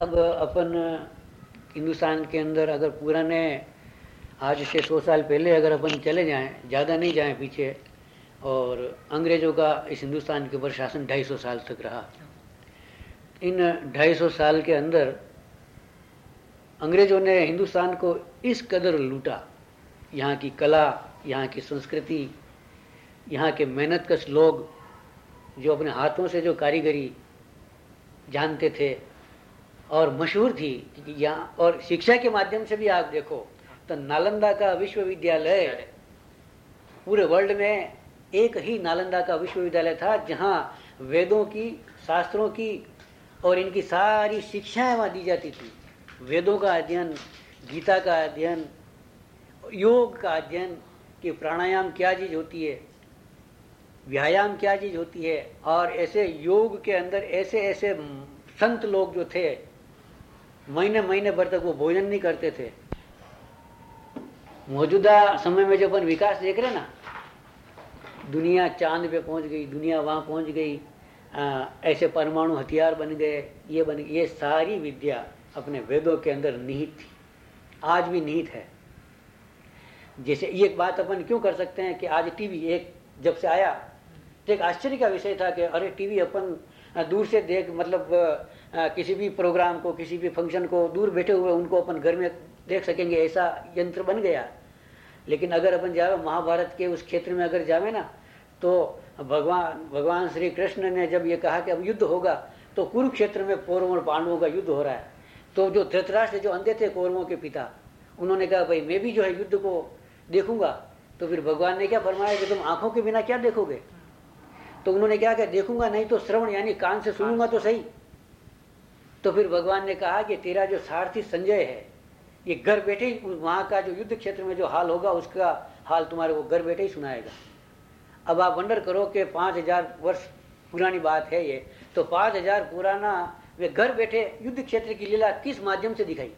अब अपन हिंदुस्तान के अंदर अगर पुराने, आज से सौ साल पहले अगर अपन चले जाएँ, ज़्यादा नहीं जाएँ पीछे, और अंग्रेज़ों का इस हिंदुस्तान के ऊपर शासन ढाई सौ साल तक रहा। इन ढाई सौ साल के अंदर अंग्रेज़ों ने हिंदुस्तान को इस कदर लूटा। यहाँ की कला, यहाँ की संस्कृति, यहाँ के मेहनत कश लोग जो अपने हाथों से जो कारीगरी जानते थे और मशहूर थी यहाँ, और शिक्षा के माध्यम से भी आप देखो तो नालंदा का विश्वविद्यालय, पूरे वर्ल्ड में एक ही नालंदा का विश्वविद्यालय था, जहाँ वेदों की, शास्त्रों की और इनकी सारी शिक्षाएँ वहाँ दी जाती थी। वेदों का अध्ययन, गीता का अध्ययन, योग का अध्ययन, कि प्राणायाम क्या चीज़ होती है, व्यायाम क्या चीज़ होती है, और ऐसे योग के अंदर ऐसे ऐसे संत लोग जो थे महीने महीने भर तक वो भोजन नहीं करते थे। मौजूदा समय में जो अपन विकास देख रहे ना दुनिया चाँद पे पहुँच गई दुनिया वहाँ पहुँच गई आ, ऐसे परमाणु हथियार बन गए ये बन ये सारी विद्या अपने वेदों के अंदर निहित थी। आज भी निहित है। जैसे ये बात अपन क्यों कर सकते हैं कि आज टीवी एक जब से आया तो एक आश्चर्य का विषय था कि अरे टीवी अपन दूर से देख मतलब किसी भी प्रोग्राम को, किसी भी फ़ंक्शन को दूर बैठे हुए उनको अपन घर में देख सकेंगे, ऐसा यंत्र बन गया। लेकिन अगर अपन जावे, महाभारत के उस क्षेत्र में अगर जावे ना तो भगवान भगवान श्री कृष्ण ने जब ये कहा कि अब युद्ध होगा तो कुरुक्षेत्र में कौरवों और पांडवों का युद्ध हो रहा है। तो जो धृतराष्ट्र, जो अंधे थे कौरवों के पिता, उन्होंने कहा, भाई, मैं भी जो है युद्ध को देखूँगा। तो फिर भगवान ने क्या फरमाया कि तुम आँखों के बिना क्या देखोगे? तो उन्होंने क्या कहा, देखूँगा, नहीं तो श्रवण यानी कान से सुनूँगा तो सही। तो फिर भगवान ने कहा कि तेरा जो सारथी संजय है, ये घर बैठे ही वहाँ का जो युद्ध क्षेत्र में जो हाल होगा, उसका हाल तुम्हारे को घर बैठे ही सुनाएगा। अब आप वंडर करो कि पाँच हज़ार वर्ष पुरानी बात है ये। तो पाँच हज़ार पुराना वे घर बैठे युद्ध क्षेत्र की लीला किस माध्यम से दिखाई?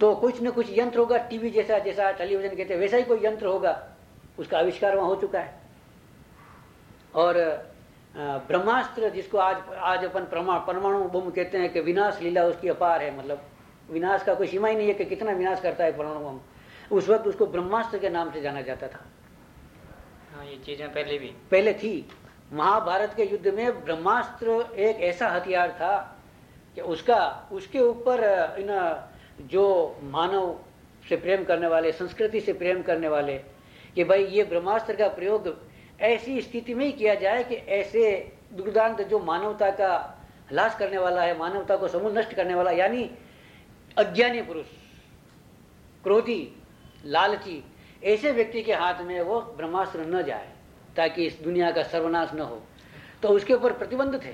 तो कुछ न कुछ यंत्र होगा, टीवी जैसा जैसा टेलीविज़न कहते वैसा ही कोई यंत्र होगा। उसका आविष्कार वहाँ हो चुका है। और ब्रह्मास्त्र जिसको आज आज अपन परमाणु बम कहते हैं कि विनाश लीला उसकी अपार है मतलब विनाश का कोई सीमा ही नहीं है कि कितना विनाश करता है परमाणु बम। उस वक्त उसको ब्रह्मास्त्र के नाम से जाना जाता था। हाँ ये चीज़ें पहले भी। पहले थी। महाभारत के युद्ध में ब्रह्मास्त्र एक ऐसा हथियार था कि उसका उसके ऊपर इन जो मानव से प्रेम करने वाले संस्कृति से प्रेम करने वाले कि भाई ये ब्रह्मास्त्र का प्रयोग ऐसी स्थिति में ही किया जाए कि ऐसे दुर्दांत जो मानवता का हलास करने वाला है, मानवता को समूल नष्ट करने वाला, यानी अज्ञानी पुरुष, क्रोधी, लालची, ऐसे व्यक्ति के हाथ में वो ब्रह्मास्त्र न जाए, ताकि इस दुनिया का सर्वनाश न हो। तो उसके ऊपर प्रतिबंध थे।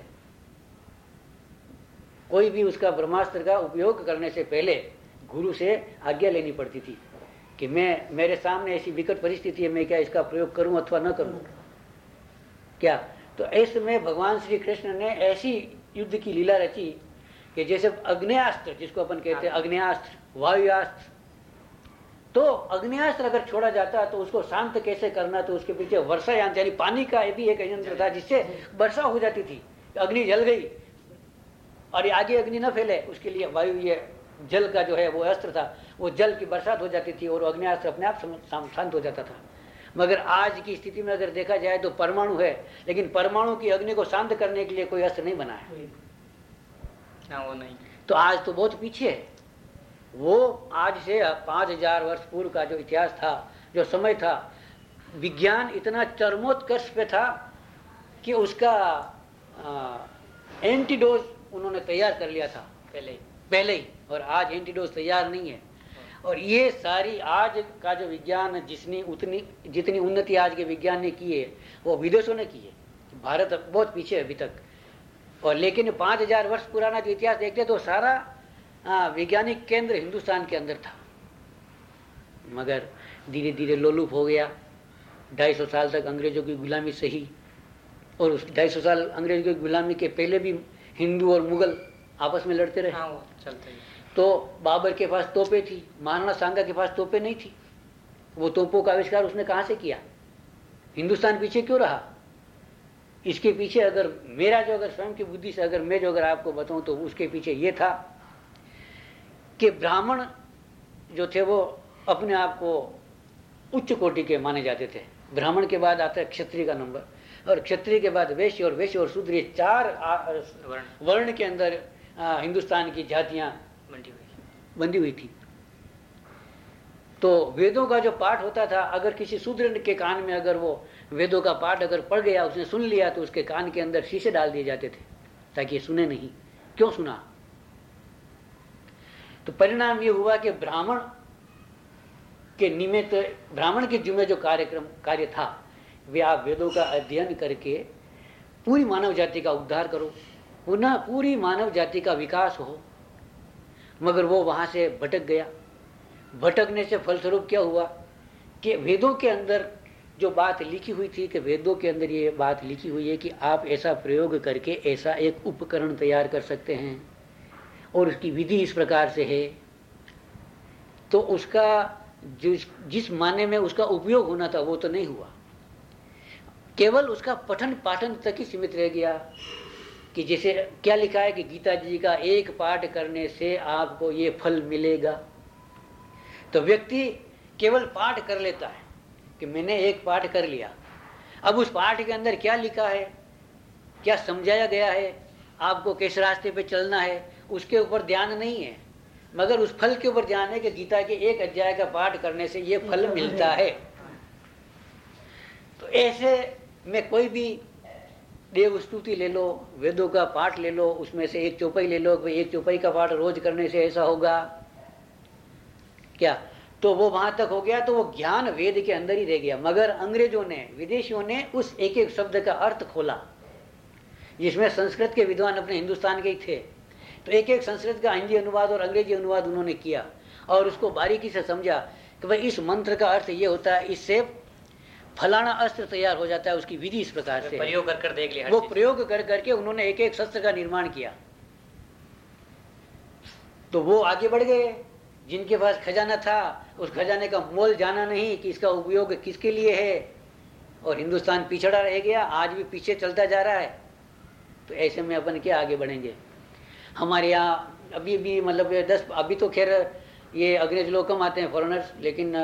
कोई भी उसका ब्रह्मास्त्र का उपयोग करने से पहले गुरु से आज्ञा लेनी पड़ती थी। कि मैं मेरे सामने ऐसी विकट परिस्थिति है मैं क्या इसका प्रयोग करूँ अथवा न करूँ? क्या? तो ऐसे भगवान श्री कृष्ण ने ऐसी युद्ध की लीला रची कि जैसे अग्नियास्त्र जिसको अपन कहते हैं अग्नियास्त्र वायुयास्त्र। तो अग्नियास्त्र अगर छोड़ा जाता तो उसको शांत कैसे करना तो उसके पीछे वर्षा यंत्र यानी पानी का भी एक यंत्र था जिससे वर्षा हो जाती थी। अग्नि जल गई। और ये आगे अग्नि न फैले उसके लिए वायु ये जल का जो है वो अस्त्र था। वो जल की बरसात हो जाती थी और अग्नियास्त्र अपने आप शांत हो जाता था। मगर आज की स्थिति में अगर देखा जाए तो परमाणु है लेकिन परमाणु की अग्नि को शांत करने के लिए कोई अस्त्र नहीं बना है। ना वो नहीं। तो आज तो बहुत पीछे है। वो आज से पाँच हज़ार वर्ष पूर्व का जो इतिहास था जो समय था विज्ञान इतना चरमोत्कर्ष पे था कि उसका एंटीडोज उन्होंने तैयार कर लिया था। पहले ही। पहले ही। और आज एंटीडोज तैयार नहीं है। और ये सारी आज का जो विज्ञान जिसने उतनी जितनी उन्नति आज के विज्ञान ने की है वो विदेशों ने की है। भारत बहुत पीछे है अभी तक। और लेकिन पाँच हज़ार वर्ष पुराना जो इतिहास देखते तो सारा वैज्ञानिक केंद्र हिंदुस्तान के अंदर था। मगर धीरे धीरे लोलुप हो गया। ढाई साल तक अंग्रेज़ों की गुलामी सही। और उस ढाई साल अंग्रेज़ों की गुलामी के पहले भी हिंदू और मुगल आपस में लड़ते रहे। हाँ, चलते तो बाबर के पास तोपे थी महाराणा सांगा के पास तोपे नहीं थी। वो तोपों का आविष्कार उसने कहाँ से किया? हिंदुस्तान पीछे क्यों रहा? इसके पीछे अगर मेरा जो अगर स्वयं की बुद्धि से अगर मैं जो अगर आपको बताऊँ तो उसके पीछे ये था कि ब्राह्मण जो थे वो अपने आप को उच्च कोटि के माने जाते थे। ब्राह्मण के बाद आता है क्षत्रिय का नंबर। और क्षत्रिय के बाद वैश्य और वैश्य और शूद्र चार वर्ण के अंदर हिंदुस्तान की जातियाँ बंधी हुई थी। तो वेदों का जो पाठ होता था, अगर किसी शूद्र के कान में अगर वो वेदों का पाठ अगर पढ़ गया, उसने सुन लिया तो उसके कान के अंदर शीशे डाल दिए जाते थे, ताकि ये सुने नहीं। क्यों सुना? तो परिणाम ये हुआ कि ब्राह्मण के निमित्त, ब्राह्मण के जिम्मे जो कार्यक्रम, कार्य था, वे आप वेदों का अध्ययन करके पूरी मानव जाति का उद्धार करो, पुनः पूरी मानव जाति का विकास हो। मगर वो वहाँ से भटक गया। भटकने से फलस्वरूप क्या हुआ कि वेदों के अंदर जो बात लिखी हुई थी कि वेदों के अंदर ये बात लिखी हुई है कि आप ऐसा प्रयोग करके ऐसा एक उपकरण तैयार कर सकते हैं और उसकी विधि इस प्रकार से है। तो उसका जिस जिस माने में उसका उपयोग होना था वो तो नहीं हुआ। केवल उसका पठन पाठन तक ही सीमित रह गया। कि जैसे क्या लिखा है कि गीता जी का एक पाठ करने से आपको ये फल मिलेगा। तो व्यक्ति केवल पाठ कर लेता है कि मैंने एक पाठ कर लिया। अब उस पाठ के अंदर क्या लिखा है? क्या समझाया गया है? आपको किस रास्ते पे चलना है? उसके ऊपर ध्यान नहीं है। मगर उस फल के ऊपर ध्यान है कि गीता के एक अध्याय का पाठ करने से ये फल मिलता है। तो ऐसे में कोई भी देव स्तुति ले लो, वेदों का पाठ ले लो, उसमें से एक चौपाई ले लो एक चौपाई का पाठ रोज करने से ऐसा होगा। क्या? तो वो वहाँ तक हो गया तो वो ज्ञान वेद के अंदर ही रह गया। मगर अंग्रेज़ों ने, विदेशियों ने उस एक एक शब्द का अर्थ खोला। जिसमें संस्कृत के विद्वान अपने हिंदुस्तान के ही थे। तो एक एक संस्कृत का हिंदी अनुवाद और अंग्रेज़ी अनुवाद उन्होंने किया। और उसको बारीकी से समझा कि भाई इस मंत्र का अर्थ ये होता है, इससे फलाना अस्त्र तैयार हो जाता है उसकी विधि इस प्रकार से। प्रयोग कर कर देख लिया वो प्रयोग कर करके उन्होंने एक एक शस्त्र का निर्माण किया। तो वो आगे बढ़ गए। जिनके पास खजाना था उस खजाने का मोल जाना नहीं कि इसका उपयोग किसके लिए है। और हिंदुस्तान पिछड़ा रह गया आज भी पीछे चलता जा रहा है। तो ऐसे में अपन क्या आगे बढ़ेंगे? हमारे यहाँ अभी भी मतलब दस अभी तो खैर ये अंग्रेज़ लोग कम आते हैं फॉरनर्स लेकिन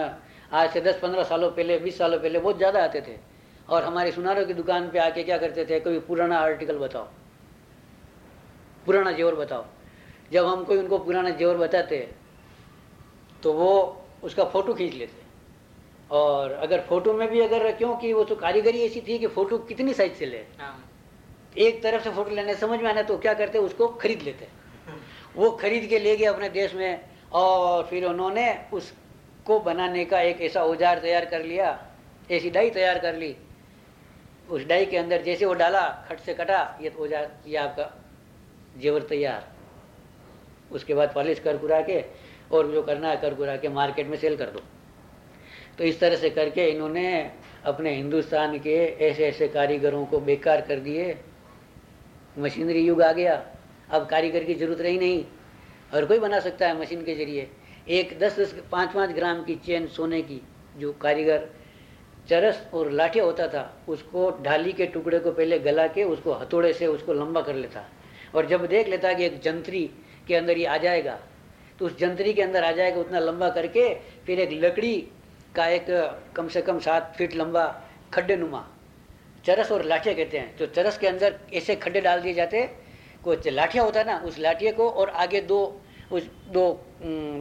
आज से दस पंद्रह सालों पहले बीस सालों पहले बहुत ज़्यादा आते थे। और हमारे सुनारों की दुकान पे आके क्या करते थे? कोई पुराना आर्टिकल बताओ। पुराना जेवर बताओ। जब हम कोई उनको पुराना जेवर बताते तो वो उसका फ़ोटो खींच लेते। और अगर फ़ोटो में भी अगर क्योंकि वो तो कारीगरी ऐसी थी कि फ़ोटो कितनी साइज़ से ले। हाँ। एक तरफ़ से फ़ोटो लेने समझ में आना तो क्या करते उसको खरीद लेते। वो खरीद के ले गए अपने देश में और फिर उन्होंने उसको बनाने का एक ऐसा औज़ार तैयार कर लिया, ऐसी डाई तैयार कर ली। उस डाई के अंदर जैसे वो डाला, खट से कटा, ये तो औज़ार, ये आपका जेवर तैयार। उसके बाद पॉलिश कर कुरा के और जो करना है कर कुरा के मार्केट में सेल कर दो। तो इस तरह से करके इन्होंने अपने हिंदुस्तान के ऐसे ऐसे कारीगरों को बेकार कर दिए। मशीनरी युग आ गया। अब कारीगर की ज़रूरत रही नहीं। और कोई बना सकता है मशीन के ज़रिए। एक दस दस पाँच पाँच ग्राम की चेन सोने की जो कारीगर चरस और लाठिया होता था, उसको ढाली के टुकड़े को पहले गला के, उसको हथौड़े से उसको लंबा कर लेता। और जब देख लेता कि एक जंतरी के अंदर ये आ जाएगा तो उस जंतरी के अंदर आ जाएगा उतना लंबा करके, फिर एक लकड़ी का एक कम से कम सात फीट लंबा खड्डे नुमा चरस और लाठिया कहते हैं। जो चरस के अंदर ऐसे खड्डे डाल दिए जाते कुछ लाठिया होता है ना, उस लाठिए को और आगे दो उस दो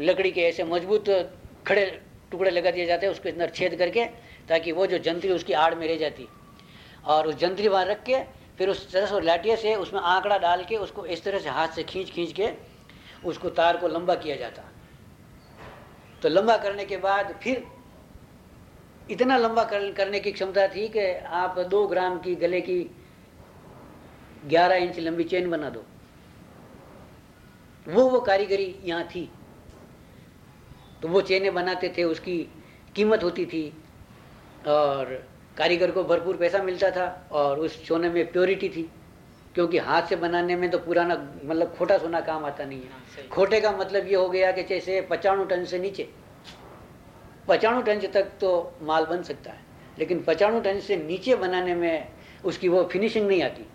लकड़ी के ऐसे मज़बूत खड़े टुकड़े लगा दिए जाते हैं उसके अंदर छेद करके ताकि वो जो जंतरी उसकी आड़ में रह जाती। और उस जंतरी वहाँ रख के फिर उस चरस और लाठिए से उसमें आंकड़ा डाल के उसको इस तरह से हाथ से खींच खींच के उसको तार को लंबा किया जाता। तो लंबा करने के बाद फिर इतना लंबा कर, करने की क्षमता थी कि आप दो ग्राम की गले की ग्यारह इंच लंबी चेन बना दो। वो वो कारीगरी यहाँ थी। तो वो चेनें बनाते थे उसकी कीमत होती थी और कारीगर को भरपूर पैसा मिलता था और उस सोने में प्योरिटी थी क्योंकि हाथ से बनाने में तो पुराना मतलब खोटा सोना काम आता नहीं है। हाँ, खोटे का मतलब ये हो गया कि जैसे पचानवे टन से नीचे पचानवे टन तक तो माल बन सकता है लेकिन पचानवे टन से नीचे बनाने में उसकी वो फिनिशिंग नहीं आती।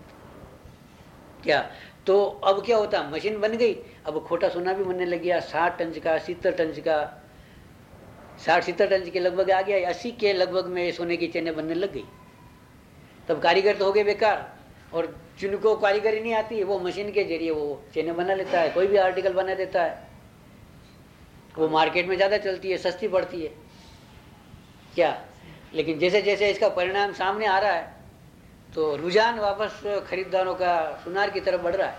क्या? तो अब क्या होता? मशीन बन गई। अब खोटा सोना भी बनने लग गया। साठ टन का, सितर टन का, साठ सितर टन के लगभग आ गया। अस्सी के लगभग में सोने की चेनें बनने लग गई। तब कारीगर तो हो गए बेकार। और जिनको कारीगरी नहीं आती, वो मशीन के ज़रिए वो चेनें बना लेता है। कोई भी आर्टिकल बना देता है। वो मार्केट में ज़्यादा चलती है, सस्ती पड़ती है। क्या? लेकिन जैसे जैसे इसका परिणाम सामने आ रहा है तो रुझान वापस खरीदारों का सुनार की तरफ़ बढ़ रहा है।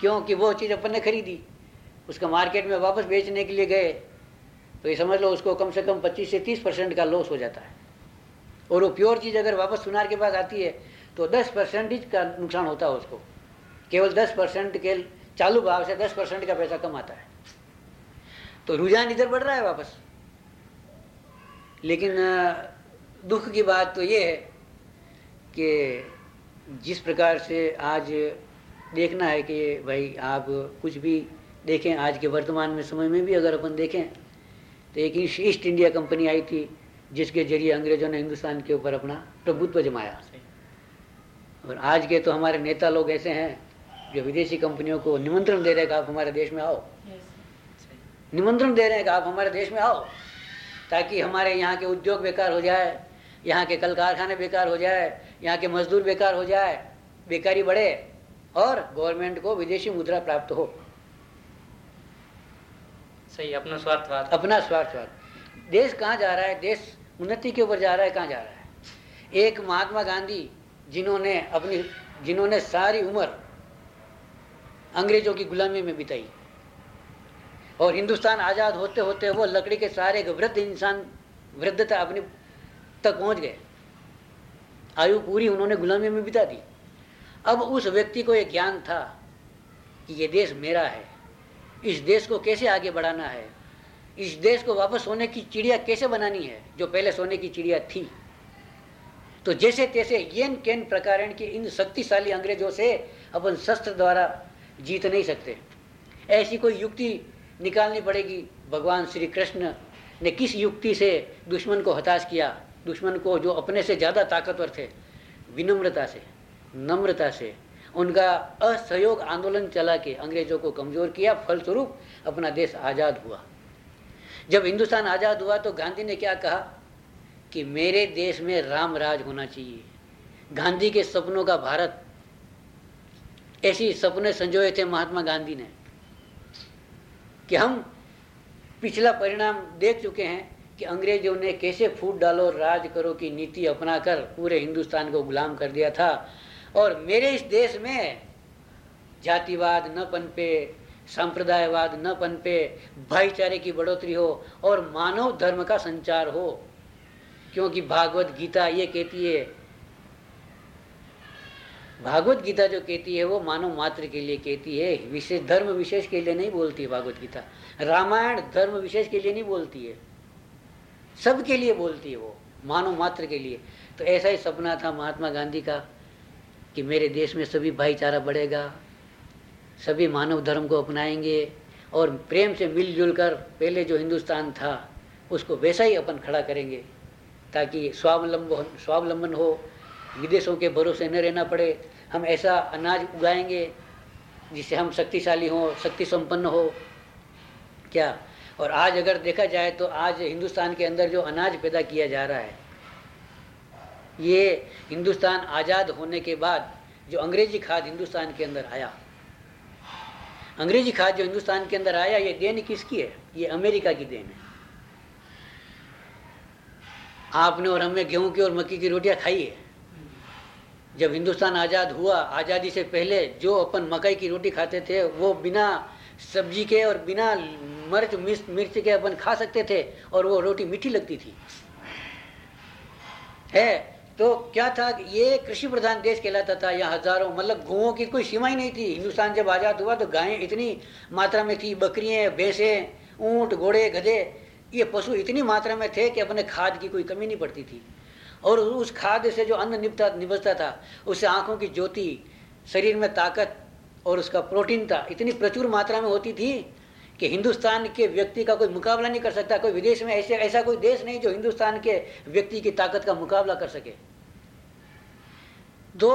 क्योंकि वो चीज़ अपन ने खरीदी। उसका मार्केट में वापस बेचने के लिए गए तो ये समझ लो उसको कम से कम 25 से 30 परसेंट का लॉस हो जाता है। और वो प्योर चीज़ अगर वापस सुनार के पास आती है तो 10 परसेंटेज का नुकसान होता है उसको। केवल 10 परसेंट के चालू भाव से 10 परसेंट का पैसा कम आता है। तो रुझान इधर बढ़ रहा है वापस। लेकिन दुख की बात तो ये है कि जिस प्रकार से आज देखना है कि भाई आप कुछ भी देखें आज के वर्तमान में समय में भी अगर अपन देखें तो एक ईस्ट इंडिया कंपनी आई थी जिसके ज़रिए अंग्रेज़ों ने हिंदुस्तान के ऊपर अपना प्रभुत्व जमाया। और आज के तो हमारे नेता लोग ऐसे हैं जो विदेशी कंपनियों को निमंत्रण दे रहे हैं कि आप हमारे देश में आओ। निमंत्रण दे रहे हैं कि आप हमारे देश में आओ ताकि हमारे यहाँ के उद्योग बेकार हो जाए यहाँ के कल कारखाने बेकार हो जाए यहाँ के मजदूर बेकार हो जाए बेकारी बढ़े और गवर्नमेंट को विदेशी मुद्रा प्राप्त हो। सही अपना स्वार्थवाद अपना स्वार्थवाद देश कहाँ जा रहा है? देश उन्नति के ऊपर जा रहा है कहाँ जा रहा है? एक महात्मा गांधी जिन्होंने अपनी जिन्होंने सारी उम्र अंग्रेज़ों की गुलामी में बिताई और हिंदुस्तान आज़ाद होते होते वो लकड़ी के सारे वृद्ध इंसान वृद्धता अपनी तक पहुँच गए। आयु पूरी उन्होंने गुलामी में बिता दी। अब उस व्यक्ति को यह ज्ञान था कि ये देश मेरा है। इस देश को कैसे आगे बढ़ाना है? इस देश को वापस सोने की चिड़िया कैसे बनानी है, जो पहले सोने की चिड़िया थी? तो जैसे तैसे येन केन प्रकार के इन शक्तिशाली अंग्रेज़ों से अपन शस्त्र द्वारा जीत नहीं सकते। ऐसी कोई युक्ति निकालनी पड़ेगी। भगवान श्री कृष्ण ने किस युक्ति से दुश्मन को हताश किया? दुश्मन को, जो अपने से ज़्यादा ताकतवर थे, विनम्रता से, नम्रता से, उनका असहयोग आंदोलन चला के अंग्रेज़ों को कमज़ोर किया। फलस्वरूप अपना देश आज़ाद हुआ। जब हिंदुस्तान आज़ाद हुआ तो गांधी ने क्या कहा कि मेरे देश में राम राज होना चाहिए। गांधी के सपनों का भारत। ऐसी सपने संजोए थे महात्मा गांधी ने कि हम पिछला परिणाम देख चुके हैं कि अंग्रेज़ों ने कैसे फूट डालो, राज करो की नीति अपनाकर पूरे हिंदुस्तान को गुलाम कर दिया था। और मेरे इस देश में जातिवाद न पनपे, सांप्रदायवाद न पनपे, भाईचारे की बढ़ोतरी हो और मानव धर्म का संचार हो, क्योंकि भागवत गीता ये कहती है, भागवत गीता जो कहती है वो मानव मात्र के लिए कहती है, विशेष धर्म विशेष के लिए नहीं बोलती भागवत गीता, रामायण धर्म विशेष के लिए नहीं बोलती है। सबके लिए बोलती है वो मानव मात्र के लिए। तो ऐसा ही सपना था महात्मा गांधी का कि मेरे देश में सभी भाईचारा बढ़ेगा, सभी मानव धर्म को अपनाएँगे और प्रेम से मिलजुल कर पहले जो हिंदुस्तान था, उसको वैसा ही अपन खड़ा करेंगे, ताकि स्वावलंब स्वावलंबन हो, विदेशों के भरोसे न रहना पड़े। हम ऐसा अनाज उगाएँगे जिससे हम शक्तिशाली हों शक्ति संपन्न हो। क्या और आज अगर देखा जाए तो आज हिंदुस्तान के अंदर जो अनाज पैदा किया जा रहा है, ये हिंदुस्तान आज़ाद होने के बाद जो अंग्रेज़ी खाद हिंदुस्तान के अंदर आया, अंग्रेज़ी खाद जो हिंदुस्तान के अंदर आया, ये देन किसकी है? ये अमेरिका की देन है। आपने और हमें गेहूँ की और मक्की की रोटियाँ खाई है। जब हिंदुस्तान आज़ाद हुआ, आज़ादी से पहले जो अपन मकई की रोटी खाते थे, वो बिना सब्ज़ी के और बिना मर्च, मिर्च के अपन खा सकते थे और वो रोटी मीठी लगती थी। है? तो क्या था ये कृषि प्रधान देश कहलाता था, यहाँ हज़ारों मतलब गुओं की कोई सीमा ही नहीं थी। हिंदुस्तान जब आज़ाद हुआ तो गायें इतनी मात्रा में थी, बकरियाँ, भैंसें, ऊँट, घोड़े, गधे, ये पशु इतनी मात्रा में थे कि अपने खाद की कोई कमी नहीं पड़ती थी। और उस खाद से जो अन्न निपता, निपजता था, उससे आँखों की ज्योति, शरीर में ताकत और उसका प्रोटीन था। इतनी प्रचुर मात्रा में होती थी कि हिंदुस्तान के व्यक्ति का कोई मुकाबला नहीं कर सकता। कोई विदेश में ऐसे ऐसा कोई देश नहीं जो हिंदुस्तान के व्यक्ति की ताकत का मुकाबला कर सके। दो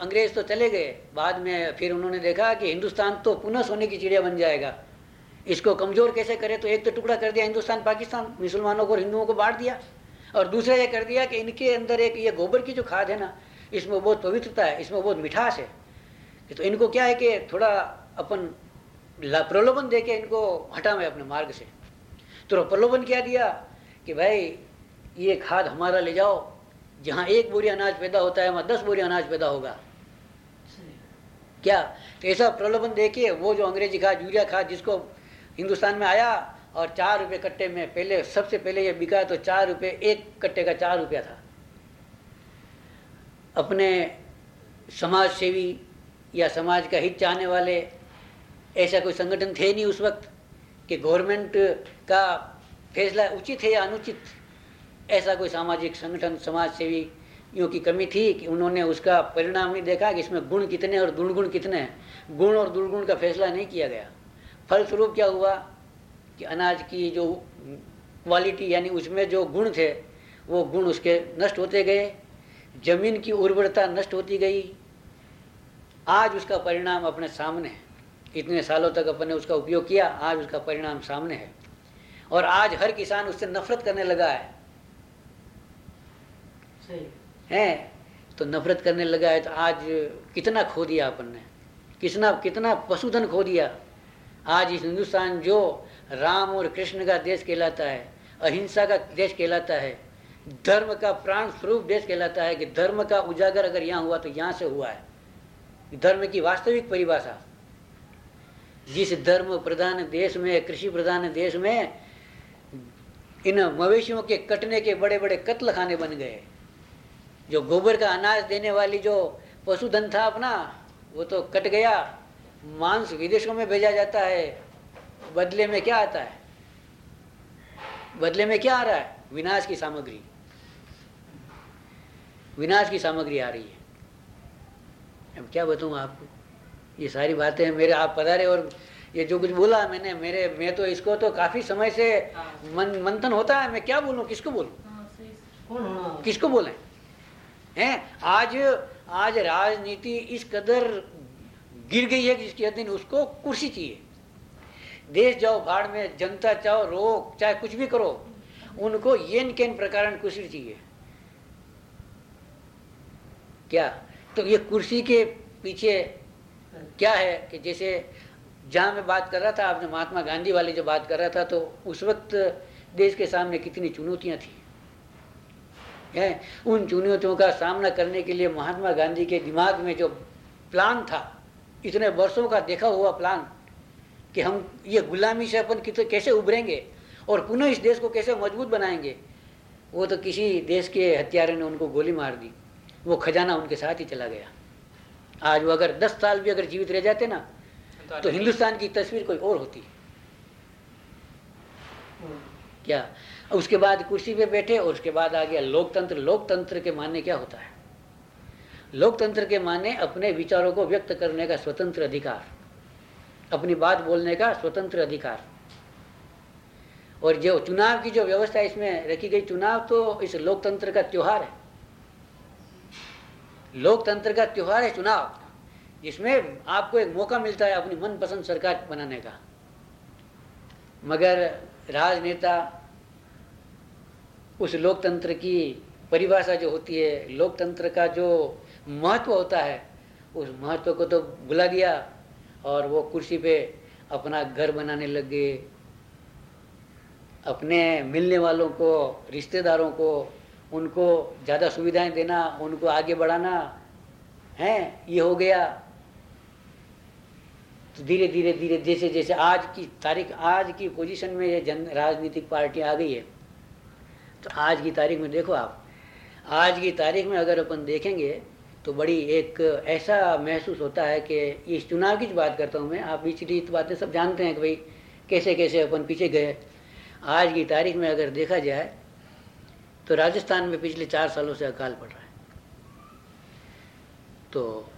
अंग्रेज़ तो चले गए। बाद में फिर उन्होंने देखा कि हिंदुस्तान तो पुनः सोने की चिड़िया बन जाएगा। इसको कमज़ोर कैसे करे? तो एक तो टुकड़ा कर दिया हिंदुस्तान, पाकिस्तान, मुसलमानों को हिंदुओं को बांट दिया। और दूसरा ये कर दिया कि इनके अंदर एक ये गोबर की जो खाद है ना, इसमें बहुत पवित्रता है, इसमें बहुत मिठास है। तो इनको क्या है कि थोड़ा अपन प्रलोभन दे के इनको हटावे अपने मार्ग से। तो प्रलोभन क्या दिया कि भाई, ये खाद हमारा ले जाओ, जहाँ एक बोरी अनाज पैदा होता है, वहाँ दस बोरी अनाज पैदा होगा। क्या? तो ऐसा प्रलोभन देके वो जो अंग्रेज़ी खाद, यूरिया खाद जिसको हिंदुस्तान में आया और चार रुपये कट्टे में पहले, सबसे पहले ये बिका तो चार रुपये, एक कट्टे का चार रुपया था। अपने समाज सेवी या समाज का हित चाहने वाले, ऐसा कोई संगठन थे नहीं उस वक्त कि गवर्नमेंट का फैसला उचित है या अनुचित? ऐसा कोई सामाजिक संगठन समाज सेवी यों की कमी थी कि उन्होंने उसका परिणाम नहीं देखा कि इसमें गुण कितने और दुर्गुण कितने हैं? गुण और दुर्गुण का फैसला नहीं किया गया। फलस्वरूप क्या हुआ कि अनाज की जो क्वालिटी यानी उसमें जो गुण थे, वो गुण उसके नष्ट होते गए, ज़मीन की उर्वरता नष्ट होती गई आज उसका परिणाम अपने सामने है। इतने सालों तक अपने उसका उपयोग किया आज उसका परिणाम सामने है। और आज हर किसान उससे नफरत करने लगा है। सही। है? तो नफरत करने लगा है तो आज कितना खो दिया अपन ने कितना कितना पशुधन खो दिया? आज इस हिंदुस्तान जो राम और कृष्ण का देश कहलाता है अहिंसा का देश कहलाता है धर्म का प्राण स्वरूप देश कहलाता है कि धर्म का उजागर अगर यहाँ हुआ तो यहाँ से हुआ है। धर्म की वास्तविक परिभाषा। जिस धर्म प्रधान देश में, कृषि प्रधान देश में, इन मवेशियों के कटने के बड़े बड़े कत्ल खाने बन गए। जो गोबर का अनाज देने वाली जो पशुधन था अपना, वो तो कट गया। मांस विदेशों में भेजा जाता है। बदले में क्या आता है? बदले में क्या आ रहा है? विनाश की सामग्री। विनाश की सामग्री आ रही है। अब क्या बताऊँ आपको? ये सारी बातें मेरे आप पधारे और ये जो कुछ बोला मैंने मेरे मैं तो इसको तो काफ़ी समय से मन मंथन होता है मैं क्या बोलूँ किसको बोलूँ? किसको बोले? हैं? आज आज राजनीति इस कदर गिर गई है जिसके अधीन उसको कुर्सी चाहिए। देश जाओ भाड़ में जनता चाहो रोक चाहे कुछ भी करो उनको येन केन प्रकार कुर्सी चाहिए। क्या? तो ये कुर्सी के पीछे क्या है कि जैसे जहाँ मैं बात कर रहा था, आपने महात्मा गांधी वाली जो बात कर रहा था तो उस वक्त देश के सामने कितनी चुनौतियाँ थी। है? उन चुनौतियों का सामना करने के लिए महात्मा गांधी के दिमाग में जो प्लान था, इतने वर्षों का देखा हुआ प्लान कि हम ये गुलामी से अपन कितने कैसे उभरेंगे और पुनः इस देश को कैसे मज़बूत बनाएँगे, वो तो किसी देश के हत्यारे ने उनको गोली मार दी। वो खजाना उनके साथ ही चला गया। आज वो अगर दस साल भी अगर जीवित रह जाते ना तो हिंदुस्तान की तस्वीर कोई और होती। क्या? उसके बाद कुर्सी पे बैठे और उसके बाद आ गया लोकतंत्र। लोकतंत्र के माने क्या होता है? लोकतंत्र के माने अपने विचारों को व्यक्त करने का स्वतंत्र अधिकार। अपनी बात बोलने का स्वतंत्र अधिकार। और जो चुनाव की जो व्यवस्था इसमें रखी गई चुनाव तो इस लोकतंत्र का त्योहार है। लोकतंत्र का त्योहार है चुनाव। जिसमें आपको एक मौका मिलता है अपनी मनपसंद सरकार बनाने का। मगर राजनेता, उस लोकतंत्र की परिभाषा जो होती है, लोकतंत्र का जो महत्व होता है, उस महत्व को तो भुला दिया और वो कुर्सी पे अपना घर बनाने लग। गए अपने मिलने वालों को, रिश्तेदारों को उनको ज़्यादा सुविधाएँ देना, उनको आगे बढ़ाना, है, ये हो गया। तो धीरे धीरे धीरे, जैसे जैसे आज की तारीख, आज की पोजीशन में ये जन, राजनीतिक पार्टी आ गई है। तो आज की तारीख में देखो आप, आज की तारीख में अगर अपन देखेंगे तो बड़ी एक ऐसा महसूस होता है कि इस चुनाव की बात करता हूँ मैं, आप पिछली बातें सब जानते हैं कि भाई कैसे कैसे अपन पीछे गए। आज की तारीख में अगर देखा जाए तो राजस्थान में पिछले चार सालों से अकाल पड़ रहा है। तो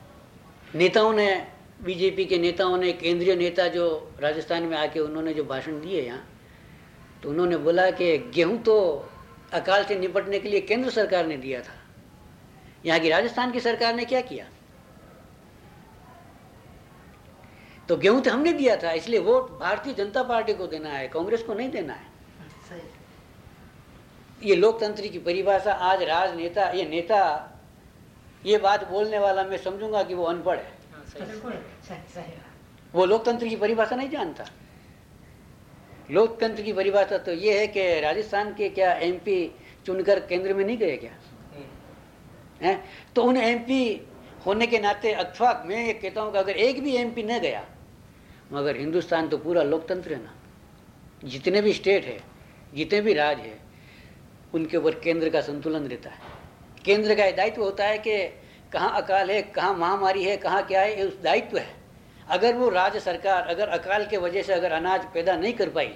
नेताओं ने, बीजेपी के नेताओं ने, केंद्रीय नेता जो राजस्थान में आके उन्होंने जो भाषण दिए यहाँ तो उन्होंने बोला कि गेहूँ तो अकाल से निपटने के लिए केंद्र सरकार ने दिया था। यहाँ की राजस्थान की सरकार ने क्या किया? तो गेहूँ तो हमने दिया था, इसलिए वोट भारतीय जनता पार्टी को देना है, कांग्रेस को नहीं देना है। ये लोकतंत्र की परिभाषा आज राजनेता ये नेता ये बात बोलने वाला मैं समझूँगा कि वो अनपढ़ है। हाँ, वो लोकतंत्र की परिभाषा नहीं जानता। लोकतंत्र की परिभाषा तो ये है कि राजस्थान के क्या एमपी चुनकर केंद्र में नहीं गए क्या? हम्म। है? तो उन एमपी होने के नाते अथवा मैं ये कहता हूँ कि अगर एक भी एमपी न गया मगर हिंदुस्तान तो पूरा लोकतंत्र है ना। जितने भी स्टेट है जितने भी राज है उनके ऊपर केंद्र का संतुलन रहता है। केंद्र का दायित्व होता है कि कहाँ अकाल है, कहाँ महामारी है, कहाँ क्या है, ये उस दायित्व है। अगर वो राज्य सरकार, अगर अकाल के वजह से अगर अनाज पैदा नहीं कर पाई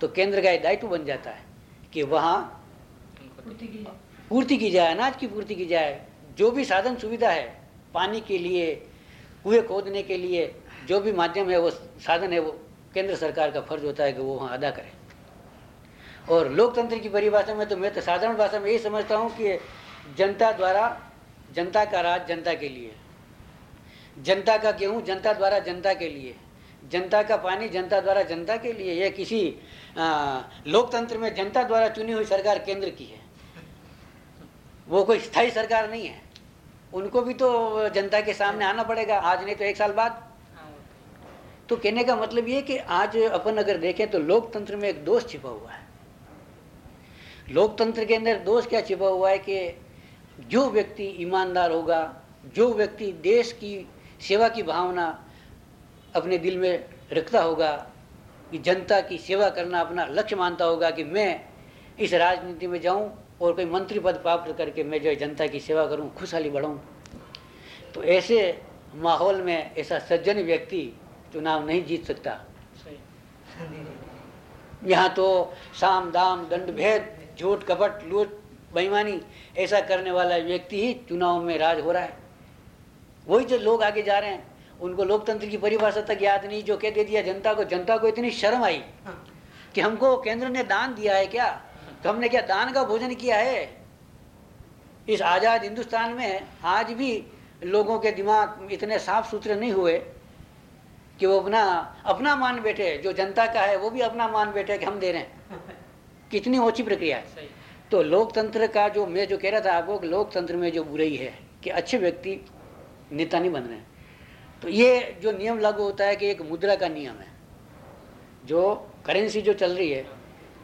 तो केंद्र का दायित्व बन जाता है कि वहाँ पूर्ति की जाए, अनाज की पूर्ति की जाए। जो भी साधन सुविधा है, पानी के लिए, कुएँ खोदने के लिए, जो भी माध्यम है, वो साधन है, वो केंद्र सरकार का फ़र्ज़ होता है कि वो वहाँ अदा करे। और लोकतंत्र की परिभाषा में तो मैं तो साधारण भाषा में यही समझता हूँ कि जनता द्वारा, जनता का राज जनता के लिए। जनता का गेहूँ जनता द्वारा जनता के लिए। जनता का पानी जनता द्वारा जनता के लिए। यह किसी लोकतंत्र में जनता द्वारा चुनी हुई सरकार केंद्र की है। वो कोई स्थायी सरकार नहीं है। उनको भी तो जनता के सामने आना पड़ेगा। आज नहीं तो एक साल बाद। तो कहने का मतलब ये कि आज अपन अगर देखें तो लोकतंत्र में एक दोष छिपा हुआ है। लोकतंत्र के अंदर दोष क्या छिपा हुआ है कि जो व्यक्ति ईमानदार होगा जो व्यक्ति देश की सेवा की भावना अपने दिल में रखता होगा कि जनता की सेवा करना अपना लक्ष्य मानता होगा कि मैं इस राजनीति में जाऊँ और कोई मंत्री पद प्राप्त करके मैं जो जनता की सेवा करूँ खुशहाली बढ़ाऊं। तो ऐसे माहौल में ऐसा सज्जन व्यक्ति चुनाव नहीं जीत सकता। यहाँ तो साम दाम दंड भेद झूठ कपट लूट बेईमानी ऐसा करने वाला व्यक्ति ही चुनाव में राज हो रहा है। वही जो लोग आगे जा रहे हैं उनको लोकतंत्र की परिभाषा तक याद नहीं जो कह दे दिया जनता को जनता को इतनी शर्म आई कि हमको केंद्र ने दान दिया है क्या? तो हमने क्या दान का भोजन किया है? इस आज़ाद हिंदुस्तान में आज भी लोगों के दिमाग इतने साफ़ सुथरे नहीं हुए कि वो अपना अपना मान बैठे। जो जनता का है वो भी अपना मान बैठे कि हम दे रहे हैं। कितनी ऊँची प्रक्रिया है। तो लोकतंत्र का जो मैं जो कह रहा था आपको लोकतंत्र में जो बुराई है कि अच्छे व्यक्ति नेता नहीं बन रहे तो ये जो नियम लागू होता है कि एक मुद्रा का नियम है जो करेंसी जो चल रही है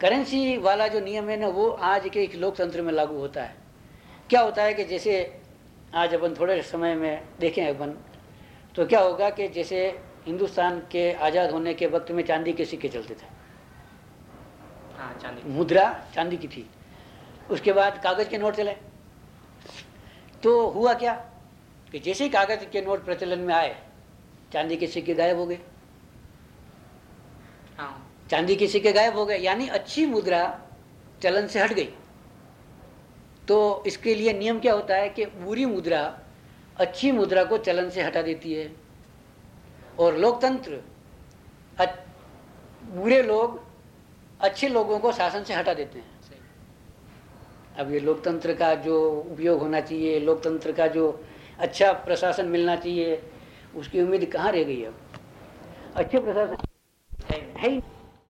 करेंसी वाला जो नियम है ना वो आज के एक लोकतंत्र में लागू होता है। क्या होता है कि जैसे आज अपन थोड़े समय में देखें अपन तो क्या होगा कि जैसे हिंदुस्तान के आज़ाद होने के वक्त में चांदी के सिक्के चलते थे। मुद्रा चांदी की थी। उसके बाद कागज़ के नोट चले। तो हुआ क्या कि जैसे ही कागज़ के नोट प्रचलन में आए चांदी के सिक्के गायब हो गए। हाँ। चांदी के सिक्के गायब हो गए यानी अच्छी मुद्रा चलन से हट गई। तो इसके लिए नियम क्या होता है कि बुरी मुद्रा अच्छी मुद्रा को चलन से हटा देती है। और लोकतंत्र बुरे लोग अच्छे लोगों को शासन से हटा देते हैं। अब ये लोकतंत्र का जो उपयोग होना चाहिए, लोकतंत्र का जो अच्छा प्रशासन मिलना चाहिए, उसकी उम्मीद कहाँ रह गई अब? अच्छे प्रशासन है ही